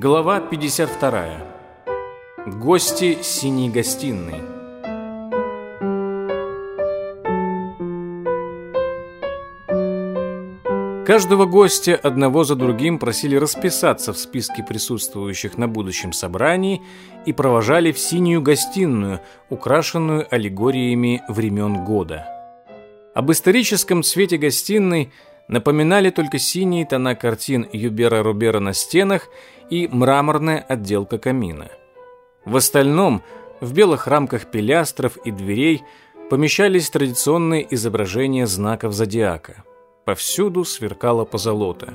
Глава 52. Гости синей гостиной. Каждого гостя одного за другим просили расписаться в списке присутствующих на будущем собрании и провожали в синюю гостиную, украшенную аллегориями времен года. Об историческом цвете гостиной напоминали только синие тона картин Юбера Рубера на стенах – и мраморная отделка камина. В остальном в белых рамках пилястров и дверей помещались традиционные изображения знаков зодиака. Повсюду сверкало позолота.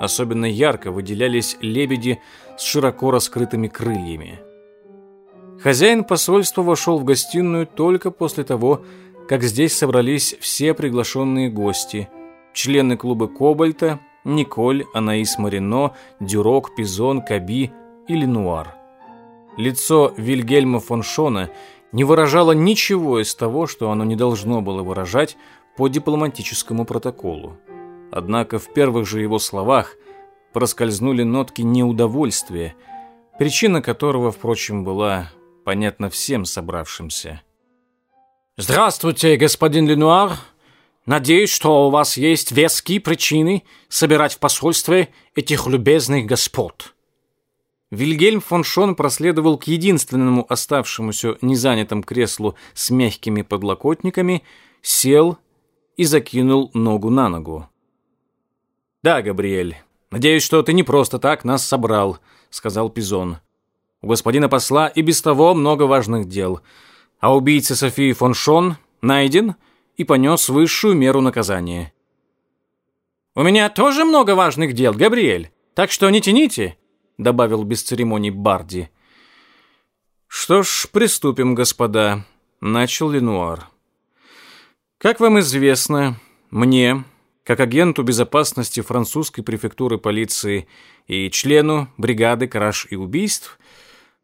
Особенно ярко выделялись лебеди с широко раскрытыми крыльями. Хозяин посольства вошел в гостиную только после того, как здесь собрались все приглашенные гости, члены клуба «Кобальта», Николь, Анаис Марино, Дюрок, Пизон, Каби или Нуар. Лицо Вильгельма фон Шона не выражало ничего из того, что оно не должно было выражать по дипломатическому протоколу. Однако в первых же его словах проскользнули нотки неудовольствия, причина которого, впрочем, была понятна всем собравшимся. «Здравствуйте, господин Ленуар!» Надеюсь, что у вас есть веские причины собирать в посольстве этих любезных господ. Вильгельм фон Шон проследовал к единственному оставшемуся незанятому креслу с мягкими подлокотниками, сел и закинул ногу на ногу. «Да, Габриэль, надеюсь, что ты не просто так нас собрал», — сказал Пизон. «У господина посла и без того много важных дел. А убийца Софии фон Шон найден?» и понес высшую меру наказания. «У меня тоже много важных дел, Габриэль, так что не тяните», — добавил без церемоний Барди. «Что ж, приступим, господа», — начал Ленуар. «Как вам известно, мне, как агенту безопасности французской префектуры полиции и члену бригады краж и убийств,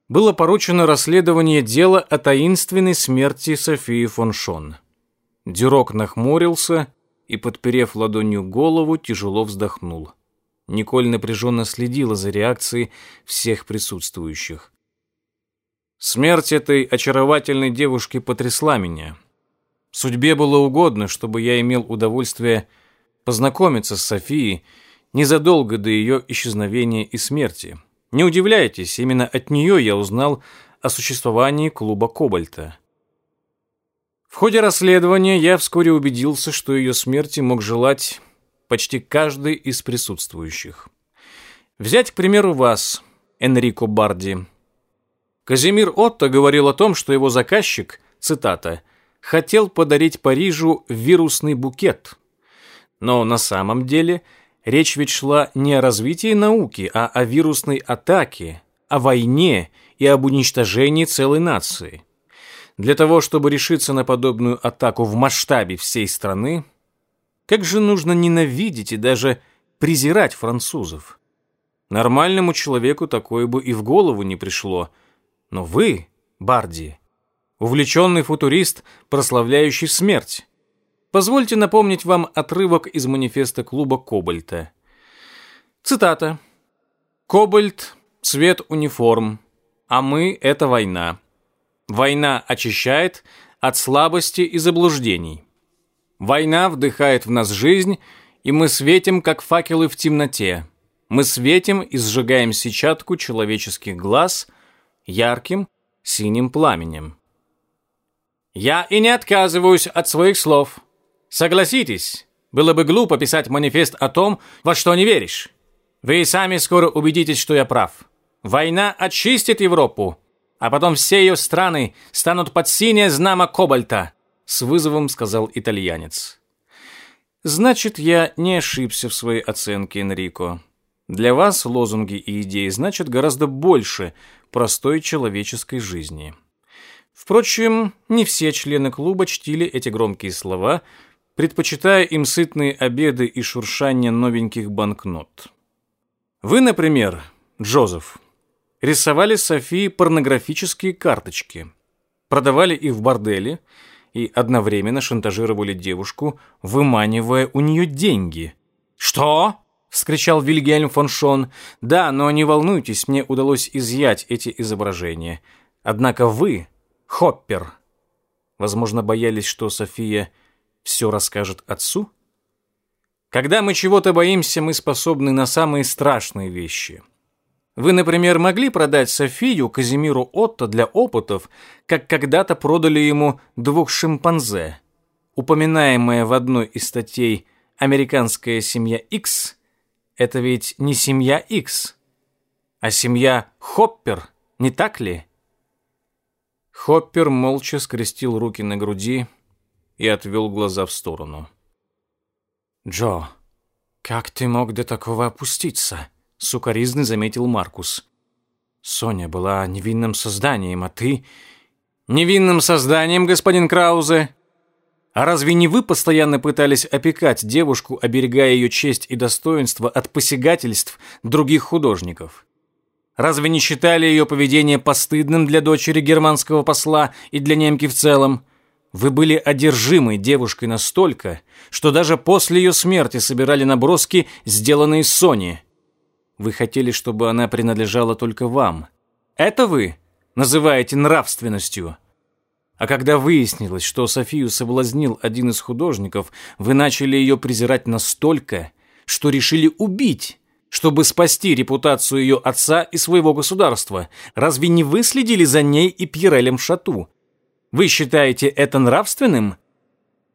было поручено расследование дела о таинственной смерти Софии фон Шон». Дюрок нахмурился и, подперев ладонью голову, тяжело вздохнул. Николь напряженно следила за реакцией всех присутствующих. Смерть этой очаровательной девушки потрясла меня. Судьбе было угодно, чтобы я имел удовольствие познакомиться с Софией незадолго до ее исчезновения и смерти. Не удивляйтесь, именно от нее я узнал о существовании клуба Кобальта. В ходе расследования я вскоре убедился, что ее смерти мог желать почти каждый из присутствующих. Взять, к примеру, вас, Энрико Барди. Казимир Отто говорил о том, что его заказчик, цитата, «хотел подарить Парижу вирусный букет». Но на самом деле речь ведь шла не о развитии науки, а о вирусной атаке, о войне и об уничтожении целой нации – для того, чтобы решиться на подобную атаку в масштабе всей страны, как же нужно ненавидеть и даже презирать французов? Нормальному человеку такое бы и в голову не пришло. Но вы, Барди, увлеченный футурист, прославляющий смерть. Позвольте напомнить вам отрывок из манифеста клуба «Кобальта». Цитата. «Кобальт — цвет униформ, а мы — это война. Война очищает от слабости и заблуждений. Война вдыхает в нас жизнь, и мы светим, как факелы в темноте. Мы светим и сжигаем сетчатку человеческих глаз ярким синим пламенем. Я и не отказываюсь от своих слов. Согласитесь, было бы глупо писать манифест о том, во что не веришь. Вы и сами скоро убедитесь, что я прав. Война очистит Европу, а потом все ее страны станут под синее знамо Кобальта», с вызовом сказал итальянец. «Значит, я не ошибся в своей оценке, Энрико. Для вас лозунги и идеи значат гораздо больше простой человеческой жизни». Впрочем, не все члены клуба чтили эти громкие слова, предпочитая им сытные обеды и шуршание новеньких банкнот. Вы, например, Джозеф, Рисовали Софии порнографические карточки, продавали их в борделе и одновременно шантажировали девушку, выманивая у нее деньги. «Что?» — вскричал Вильгельм фон Шон. «Да, но не волнуйтесь, мне удалось изъять эти изображения. Однако вы — Хоппер». Возможно, боялись, что София все расскажет отцу? Когда мы чего-то боимся, мы способны на самые страшные вещи — вы, например, могли продать Софию Казимиру Отто для опытов, как когда-то продали ему двух шимпанзе. Упоминаемая в одной из статей «Американская семья X» — это ведь не семья X, а семья Хоппер, не так ли? Хоппер молча скрестил руки на груди и отвел глаза в сторону. «Джо, как ты мог до такого опуститься?» сукоризно заметил Маркус. Соня была невинным созданием, а ты... Невинным созданием, господин Краузе? А разве не вы постоянно пытались опекать девушку, оберегая ее честь и достоинство от посягательств других художников? Разве не считали ее поведение постыдным для дочери германского посла и для немки в целом? Вы были одержимы девушкой настолько, что даже после ее смерти собирали наброски, сделанные с Сони. Вы хотели, чтобы она принадлежала только вам. Это вы называете нравственностью. А когда выяснилось, что Софию соблазнил один из художников, вы начали ее презирать настолько, что решили убить, чтобы спасти репутацию ее отца и своего государства. Разве не вы следили за ней и Пьерелем Шату? Вы считаете это нравственным?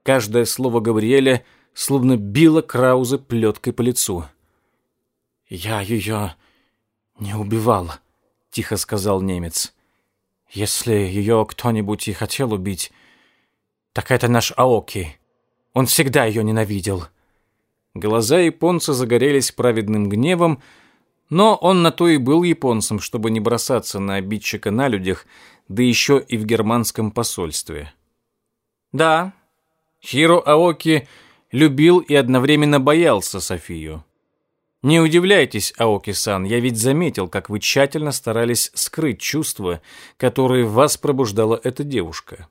Каждое слово Габриэля словно било Краузе плеткой по лицу. «Я ее не убивал», — тихо сказал немец. «Если ее кто-нибудь и хотел убить, так это наш Аоки. Он всегда ее ненавидел». Глаза японца загорелись праведным гневом, но он на то и был японцем, чтобы не бросаться на обидчика на людях, да еще и в германском посольстве. Да, Хиру Аоки любил и одновременно боялся Софию. Не удивляйтесь, Аоки-сан, я ведь заметил, как вы тщательно старались скрыть чувства, которые в вас пробуждала эта девушка.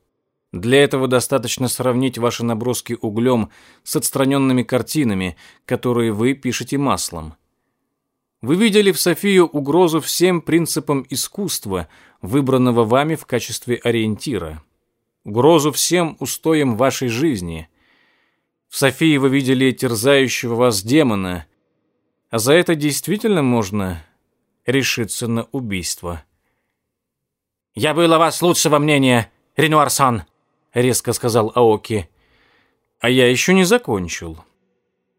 Для этого достаточно сравнить ваши наброски углем с отстраненными картинами, которые вы пишете маслом. Вы видели в Софию угрозу всем принципам искусства, выбранного вами в качестве ориентира. Угрозу всем устоям вашей жизни. В Софии вы видели терзающего вас демона – а за это действительно можно решиться на убийство. «Я был о вас лучшего мнения, Ренуарсан», — резко сказал Аоки. «А я еще не закончил.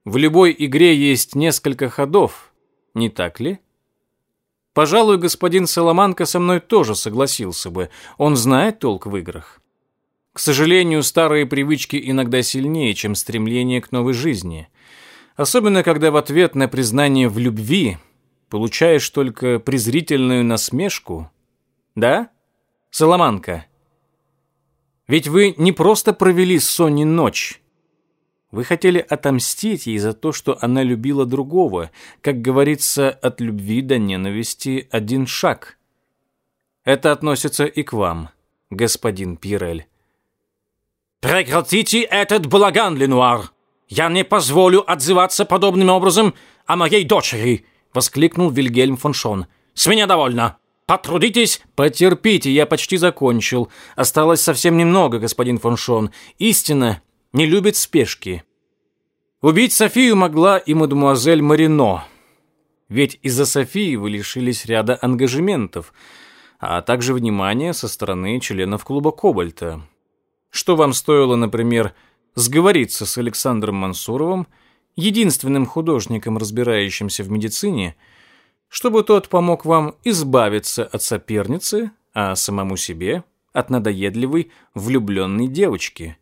В любой игре есть несколько ходов, не так ли?» Пожалуй, господин Соломанко со мной тоже согласился бы. Он знает толк в играх. К сожалению, старые привычки иногда сильнее, чем стремление к новой жизни. — Особенно, когда в ответ на признание в любви получаешь только презрительную насмешку. Да? Соломанка. Ведь вы не просто провели с Соней ночь. Вы хотели отомстить ей за то, что она любила другого. Как говорится, от любви до ненависти один шаг. Это относится и к вам, господин Пирель. «Прекратите этот балаган, Ленуар!» Я не позволю отзываться подобным образом о моей дочери!» — воскликнул Вильгельм фон Шон. «С меня довольно! Потрудитесь!» «Потерпите, я почти закончил. Осталось совсем немного, господин фон Шон. Истина не любит спешки». Убить Софию могла и мадемуазель Марино. Ведь из-за Софии вы лишились ряда ангажементов, а также внимания со стороны членов клуба «Кобальта». Что вам стоило, например, сговориться с Александром Мансуровым, единственным художником, разбирающимся в медицине, чтобы тот помог вам избавиться от соперницы, а самому себе – от надоедливой влюбленной девочки.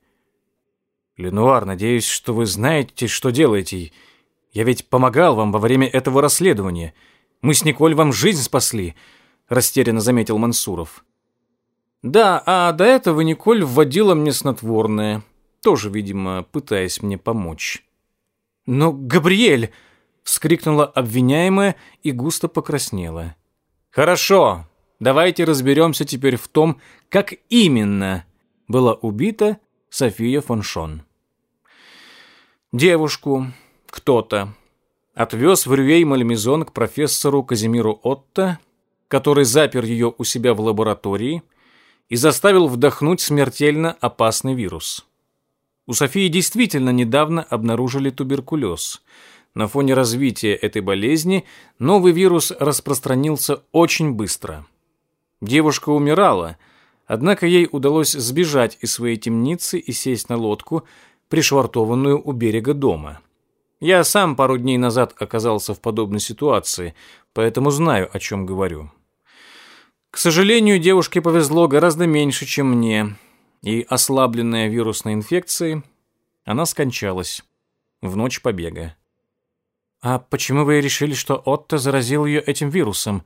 «Ленуар, надеюсь, что вы знаете, что делаете. Я ведь помогал вам во время этого расследования. Мы с Николь вам жизнь спасли», – растерянно заметил Мансуров. «Да, а до этого Николь вводила мне снотворное», тоже, видимо, пытаясь мне помочь. «Но, Габриэль!» — вскрикнула обвиняемая и густо покраснела. «Хорошо, давайте разберемся теперь в том, как именно была убита София фон Шон. Девушку кто-то отвез в Рювей-Мальмезон к профессору Казимиру Отто, который запер ее у себя в лаборатории и заставил вдохнуть смертельно опасный вирус. У Софии действительно недавно обнаружили туберкулез. На фоне развития этой болезни новый вирус распространился очень быстро. Девушка умирала, однако ей удалось сбежать из своей темницы и сесть на лодку, пришвартованную у берега дома. Я сам пару дней назад оказался в подобной ситуации, поэтому знаю, о чем говорю. К сожалению, девушке повезло гораздо меньше, чем мне и ослабленная вирусной инфекцией, она скончалась в ночь побега. «А почему вы решили, что Отто заразил ее этим вирусом?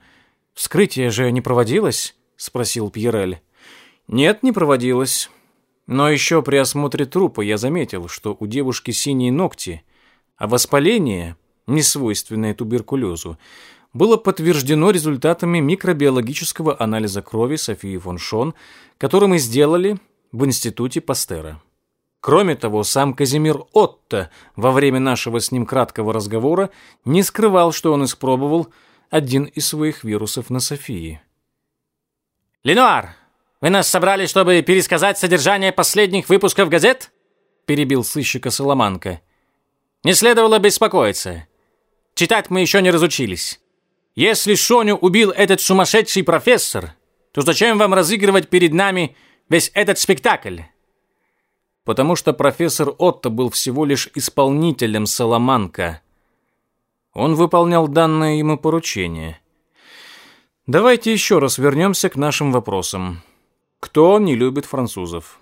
Вскрытие же не проводилось?» — спросил Пьерель. «Нет, не проводилось. Но еще при осмотре трупа я заметил, что у девушки синие ногти, а воспаление, несвойственное туберкулезу, было подтверждено результатами микробиологического анализа крови Софии фон Шон, который мы сделали в институте Пастера. Кроме того, сам Казимир Отто во время нашего с ним краткого разговора не скрывал, что он испробовал один из своих вирусов на Софии. «Ленуар, вы нас собрали, чтобы пересказать содержание последних выпусков газет?» перебил сыщика Соломанка. «Не следовало беспокоиться. Читать мы еще не разучились. Если Шоню убил этот сумасшедший профессор, то зачем вам разыгрывать перед нами весь этот спектакль. Потому что профессор Отто был всего лишь исполнителем Соломанка. Он выполнял данное ему поручение. Давайте еще раз вернемся к нашим вопросам. Кто не любит французов?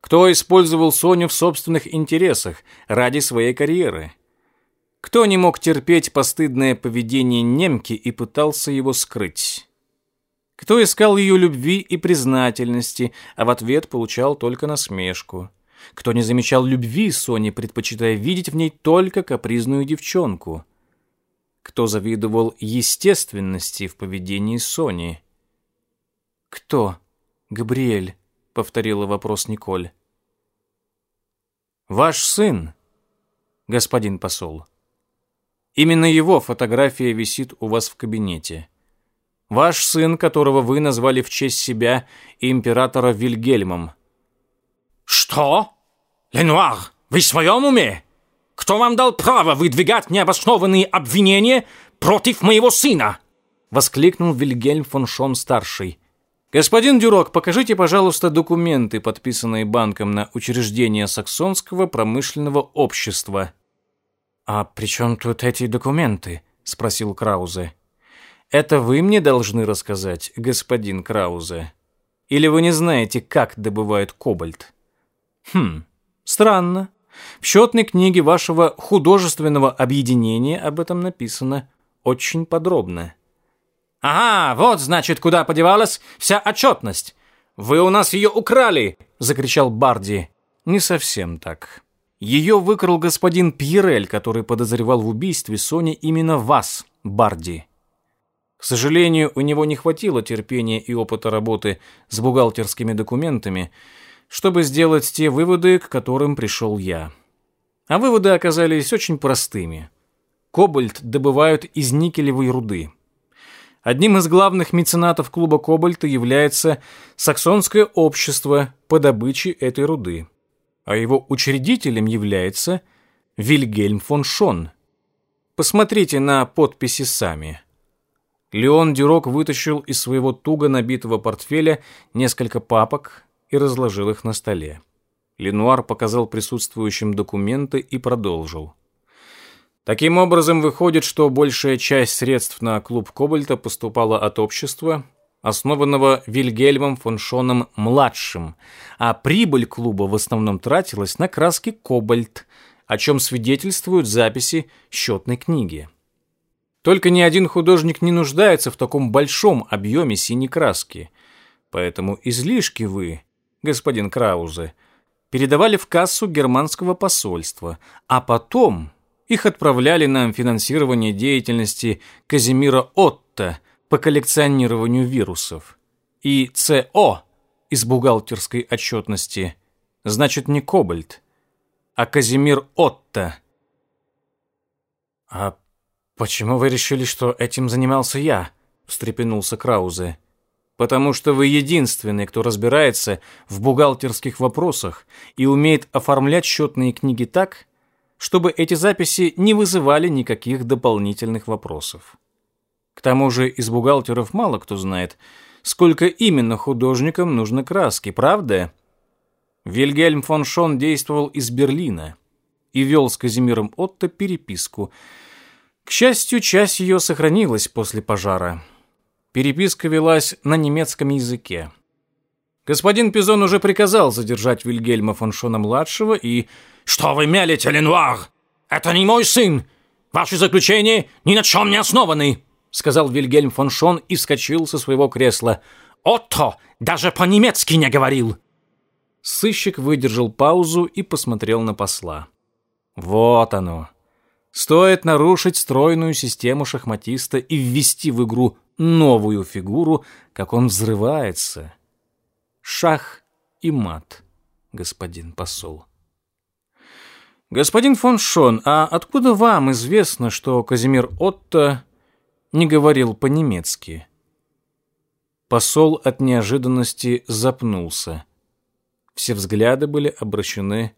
Кто использовал Соню в собственных интересах ради своей карьеры? Кто не мог терпеть постыдное поведение немки и пытался его скрыть? Кто искал ее любви и признательности, а в ответ получал только насмешку. Кто не замечал любви Сони, предпочитая видеть в ней только капризную девчонку. Кто завидовал естественности в поведении Сони. «Кто? Габриэль?» — повторила вопрос Николь. «Ваш сын, господин посол. Именно его фотография висит у вас в кабинете». Ваш сын, которого вы назвали в честь себя императора Вильгельмом». «Что? Ленуар, вы в своем уме? Кто вам дал право выдвигать необоснованные обвинения против моего сына?» Воскликнул Вильгельм фон Шон-старший. «Господин Дюрок, покажите, пожалуйста, документы, подписанные банком на учреждение Саксонского промышленного общества». «А при чем тут эти документы?» – спросил Краузе. Это вы мне должны рассказать, господин Краузе. Или вы не знаете, как добывают кобальт? Хм, странно. В счетной книге вашего художественного объединения об этом написано очень подробно. «Ага, вот, значит, куда подевалась вся отчетность. Вы у нас ее украли!» — закричал Барди. «Не совсем так. Ее выкрал господин Пьерель, который подозревал в убийстве Сони именно вас, Барди. К сожалению, у него не хватило терпения и опыта работы с бухгалтерскими документами, чтобы сделать те выводы, к которым пришел я. А выводы оказались очень простыми. Кобальт добывают из никелевой руды. Одним из главных меценатов клуба кобальта является Саксонское общество по добыче этой руды. А его учредителем является Вильгельм фон Шон. Посмотрите на подписи сами. Леон Дюрок вытащил из своего туго набитого портфеля несколько папок и разложил их на столе. Ленуар показал присутствующим документы и продолжил. Таким образом, выходит, что большая часть средств на клуб Кобальта поступала от общества, основанного Вильгельмом фон Шоном младшим, а прибыль клуба в основном тратилась на краски Кобальт, о чем свидетельствуют записи счетной книги. Только ни один художник не нуждается в таком большом объеме синей краски. Поэтому излишки вы, господин Краузе, передавали в кассу германского посольства, а потом их отправляли на финансирование деятельности Казимира Отто по коллекционированию вирусов. И ЦО из бухгалтерской отчетности значит не Кобальт, а Казимир Отто. А «Почему вы решили, что этим занимался я?» — встрепенулся Краузе. «Потому что вы единственный, кто разбирается в бухгалтерских вопросах и умеет оформлять счетные книги так, чтобы эти записи не вызывали никаких дополнительных вопросов. К тому же из бухгалтеров мало кто знает, сколько именно художникам нужно краски, правда?» Вильгельм фон Шон действовал из Берлина и вел с Казимиром Отто переписку — к счастью, часть ее сохранилась после пожара. Переписка велась на немецком языке. Господин Пизон уже приказал задержать Вильгельма фон Шона-младшего и... «Что вы мелите, Ленуар? Это не мой сын! Ваши заключения ни на чем не основаны!» Сказал Вильгельм фон Шон и вскочил со своего кресла. «Отто даже по-немецки не говорил!» Сыщик выдержал паузу и посмотрел на посла. «Вот оно!» Стоит нарушить стройную систему шахматиста и ввести в игру новую фигуру, как он взрывается. Шах и мат, господин посол. Господин фон Шон, а откуда вам известно, что Казимир Отто не говорил по-немецки? Посол от неожиданности запнулся. Все взгляды были обращены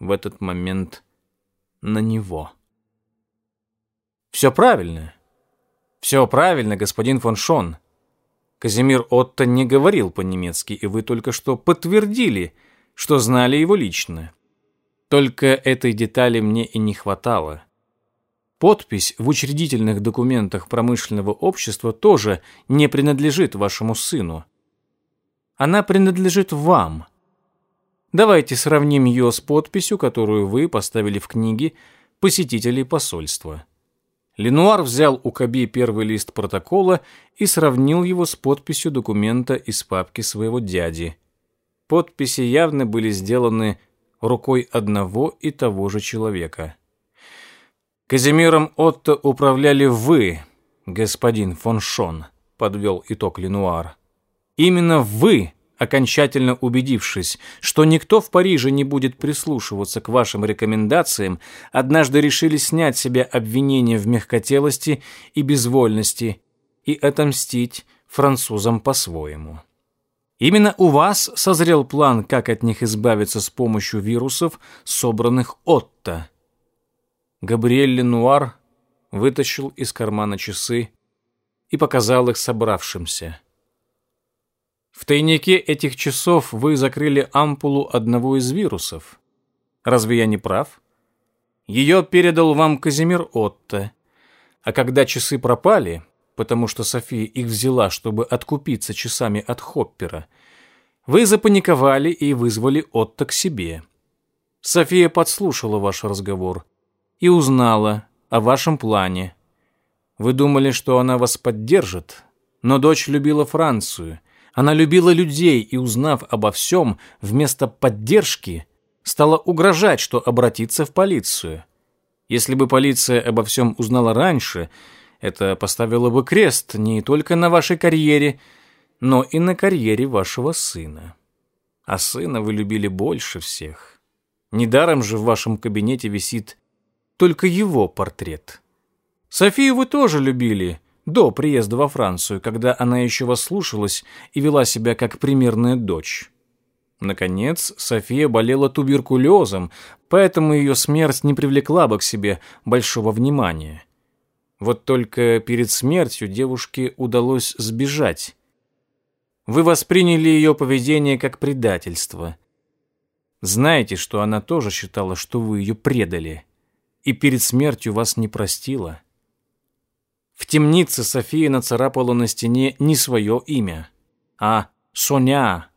в этот момент на него. Все правильно. Все правильно, господин фон Шон. Казимир Отто не говорил по-немецки, и вы только что подтвердили, что знали его лично. Только этой детали мне и не хватало. Подпись в учредительных документах промышленного общества тоже не принадлежит вашему сыну. Она принадлежит вам. Давайте сравним ее с подписью, которую вы поставили в книге посетителей посольства. Ленуар взял у Каби первый лист протокола и сравнил его с подписью документа из папки своего дяди. Подписи явно были сделаны рукой одного и того же человека. «Казимиром Отто управляли вы, господин фон Шон», — подвел итог Ленуар. «Именно вы окончательно убедившись, что никто в Париже не будет прислушиваться к вашим рекомендациям, однажды решили снять себе обвинение в мягкотелости и безвольности и отомстить французам по-своему. Именно у вас созрел план, как от них избавиться с помощью вирусов, собранных Отто. Габриэль Ленуар вытащил из кармана часы и показал их собравшимся – в тайнике этих часов вы закрыли ампулу одного из вирусов. Разве я не прав? Ее передал вам Казимир Отто. А когда часы пропали, потому что София их взяла, чтобы откупиться часами от Хоппера, вы запаниковали и вызвали Отто к себе. София подслушала ваш разговор и узнала о вашем плане. Вы думали, что она вас поддержит, но дочь любила Францию — она любила людей и, узнав обо всем, вместо поддержки стала угрожать, что обратиться в полицию. Если бы полиция обо всем узнала раньше, это поставило бы крест не только на вашей карьере, но и на карьере вашего сына. А сына вы любили больше всех. Недаром же в вашем кабинете висит только его портрет. Софию вы тоже любили, до приезда во Францию, когда она еще восслушалась и вела себя как примерная дочь. Наконец, София болела туберкулезом, поэтому ее смерть не привлекла бы к себе большого внимания. Вот только перед смертью девушке удалось сбежать. Вы восприняли ее поведение как предательство. Знаете, что она тоже считала, что вы ее предали, и перед смертью вас не простила. В темнице София нацарапала на стене не свое имя, а «Соня»,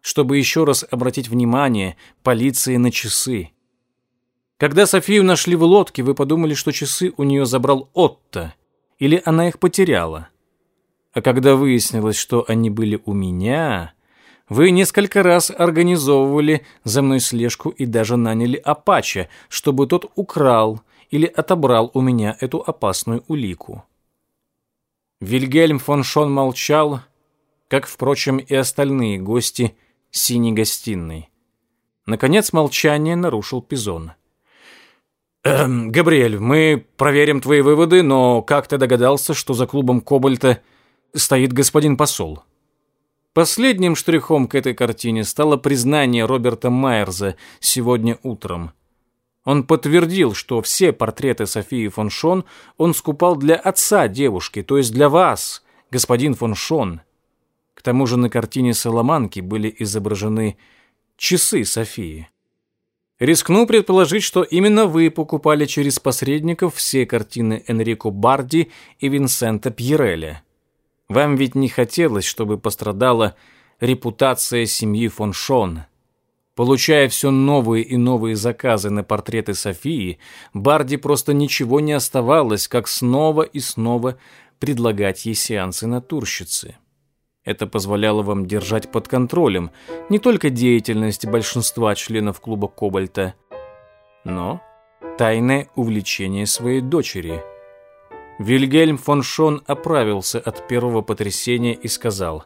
чтобы еще раз обратить внимание полиции на часы. Когда Софию нашли в лодке, вы подумали, что часы у нее забрал Отто, или она их потеряла. А когда выяснилось, что они были у меня, вы несколько раз организовывали за мной слежку и даже наняли Апача, чтобы тот украл или отобрал у меня эту опасную улику. Вильгельм фон Шон молчал, как, впрочем, и остальные гости синей гостиной. Наконец молчание нарушил Пизон. «Эм, Габриэль, мы проверим твои выводы, но как ты догадался, что за клубом Кобальта стоит господин посол?» Последним штрихом к этой картине стало признание Роберта Майерза сегодня утром – он подтвердил, что все портреты Софии фон Шон он скупал для отца девушки, то есть для вас, господин фон Шон. К тому же на картине Соломанки были изображены часы Софии. Рискну предположить, что именно вы покупали через посредников все картины Энрико Барди и Винсента Пьереля. Вам ведь не хотелось, чтобы пострадала репутация семьи фон Шон. Получая все новые и новые заказы на портреты Софии, Барди просто ничего не оставалось, как снова и снова предлагать ей сеансы натурщицы. Это позволяло вам держать под контролем не только деятельность большинства членов клуба Кобальта, но тайное увлечение своей дочери. Вильгельм фон Шон оправился от первого потрясения и сказал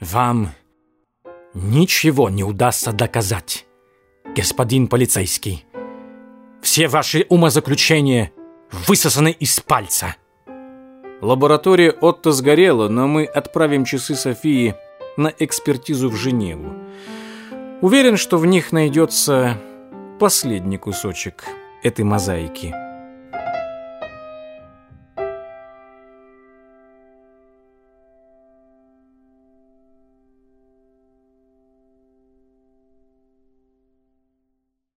«Вам Ничего не удастся доказать, господин полицейский. Все ваши умозаключения высосаны из пальца. Лаборатория Отто сгорела, но мы отправим часы Софии на экспертизу в Женеву. Уверен, что в них найдется последний кусочек этой мозаики.